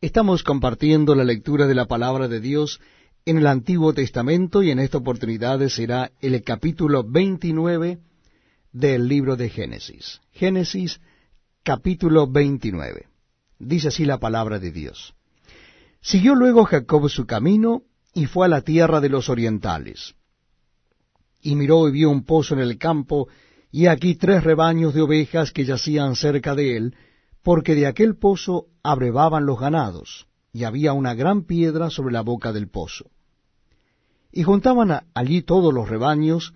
Estamos compartiendo la lectura de la palabra de Dios en el Antiguo Testamento y en esta oportunidad será el capítulo 29 del libro de Génesis. Génesis capítulo 29. Dice así la palabra de Dios. Siguió luego Jacob su camino y fue a la tierra de los orientales. Y miró y vio un pozo en el campo, y aquí tres rebaños de ovejas que yacían cerca de él, porque de aquel pozo abrevaban los ganados, y había una gran piedra sobre la boca del pozo. Y juntaban allí todos los rebaños,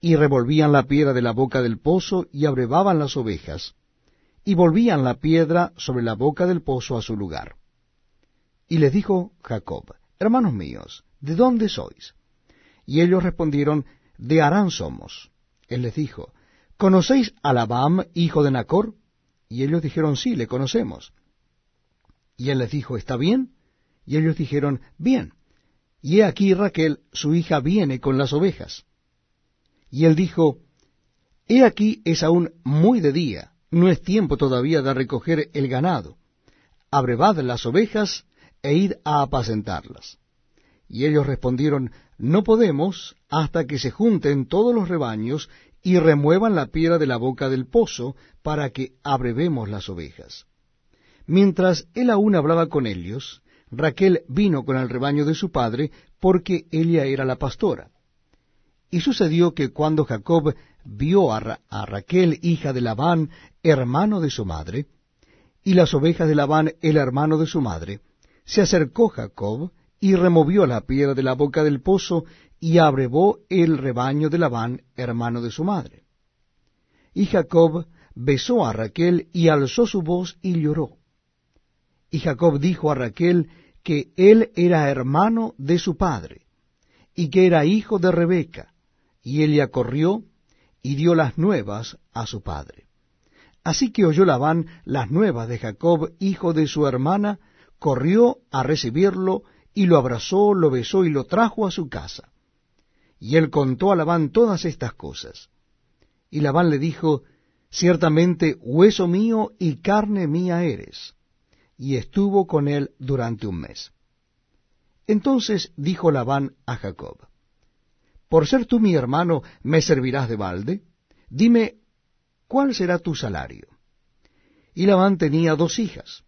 y revolvían la piedra de la boca del pozo, y abrevaban las ovejas, y volvían la piedra sobre la boca del pozo a su lugar. Y les dijo Jacob, Hermanos míos, ¿de dónde sois? Y ellos respondieron, De Harán somos. Él les dijo, ¿Conocéis a Labam, hijo de Nacor? Y ellos dijeron, sí, le conocemos. Y él les dijo, ¿está bien? Y ellos dijeron, bien. Y he aquí Raquel, su hija, viene con las ovejas. Y él dijo, He aquí es aún muy de día, no es tiempo todavía de recoger el ganado. Abrevad las ovejas e id a apacentarlas. Y ellos respondieron, No podemos hasta que se junten todos los rebaños y remuevan la piedra de la boca del pozo, para que abrevemos las ovejas. Mientras él aún hablaba con ellos, Raquel vino con el rebaño de su padre, porque ella era la pastora. Y sucedió que cuando Jacob vio a, Raquel, hija de Labán, hermano de su madre, y las ovejas de Labán, el hermano de su madre, se acercó Jacob y removió la piedra de la boca del pozo y abrevó el rebaño de Labán, hermano de su madre. Y Jacob besó a Raquel y alzó su voz y lloró. Y Jacob dijo a Raquel que él era hermano de su padre, y que era hijo de Rebeca, y ella corrió y dio las nuevas a su padre. Así que oyó Labán las nuevas de Jacob, hijo de su hermana, corrió a recibirlo, y lo abrazó, lo besó y lo trajo a su casa. Y él contó a Labán todas estas cosas. Y Labán le dijo, Ciertamente hueso mío y carne mía eres. Y estuvo con él durante un mes. Entonces dijo Labán a Jacob, Por ser tú mi hermano, ¿me servirás de balde? Dime, ¿cuál será tu salario? Y Labán tenía dos hijas.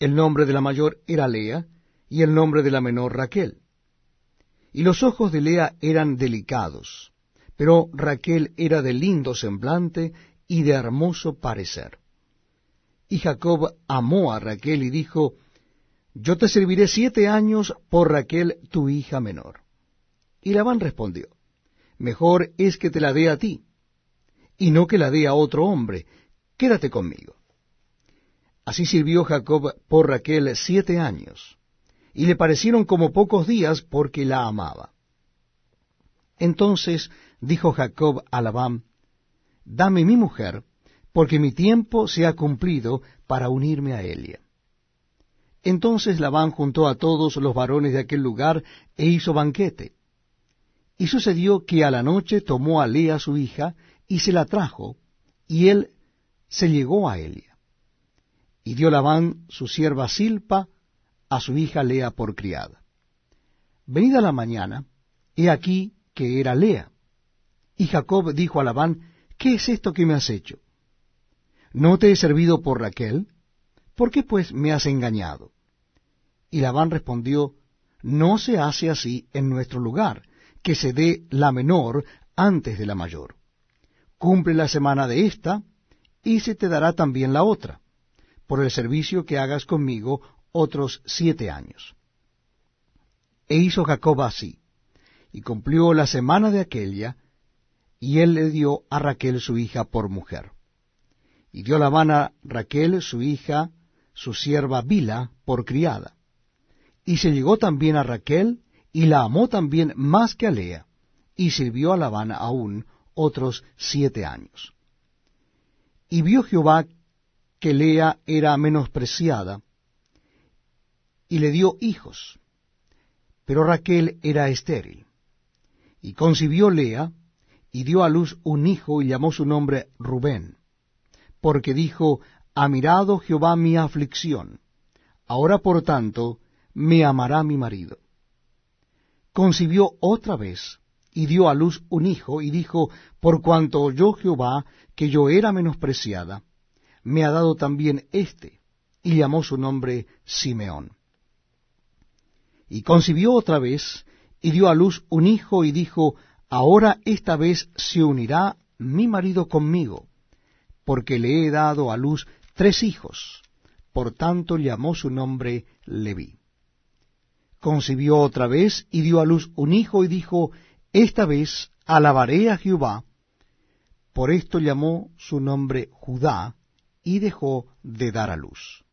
El nombre de la mayor era Lea, y el nombre de la menor Raquel. Y los ojos de Lea eran delicados, pero Raquel era de lindo semblante y de hermoso parecer. Y Jacob amó a Raquel y dijo, Yo te serviré siete años por Raquel tu hija menor. Y Labán respondió, Mejor es que te la dé a ti, y no que la dé a otro hombre, quédate conmigo. Así sirvió Jacob por Raquel siete años, y le parecieron como pocos días porque la amaba. Entonces dijo Jacob a Labán, Dame mi mujer, porque mi tiempo se ha cumplido para unirme a ella. Entonces Labán juntó a todos los varones de aquel lugar e hizo banquete. Y sucedió que a la noche tomó a Lea su hija y se la trajo, y él se llegó a ella. Y dio Labán su sierva Silpa a su hija Lea por criada. Venida la mañana, he aquí que era Lea. Y Jacob dijo a Labán, ¿qué es esto que me has hecho? ¿No te he servido por Raquel? ¿Por qué pues me has engañado? Y Labán respondió, No se hace así en nuestro lugar, que se dé la menor antes de la mayor. Cumple la semana de esta, y se te dará también la otra, por el servicio que hagas conmigo otros siete años. E hizo Jacob así, y cumplió la semana de aquella, y él le dio a Raquel su hija por mujer. Y dio la a Raquel su hija, su sierva Bila, por criada. Y se llegó también a Raquel, y la amó también más que a Lea, y sirvió a Labán aún otros siete años. Y vio Jehová que Lea era menospreciada, y le dio hijos. Pero Raquel era estéril. Y concibió Lea, y dio a luz un hijo, y llamó su nombre Rubén, porque dijo, ha mirado Jehová mi aflicción, Ahora por tanto me amará mi marido. Concibió otra vez y dio a luz un hijo y dijo, por cuanto oyó Jehová que yo era menospreciada, me ha dado también éste, y llamó su nombre Simeón. Y concibió otra vez y dio a luz un hijo y dijo, ahora esta vez se unirá mi marido conmigo, porque le he dado a luz tres hijos, por tanto llamó su nombre Leví. Concibió otra vez y dio a luz un hijo y dijo, esta vez alabaré a Jehová, por esto llamó su nombre Judá y dejó de dar a luz.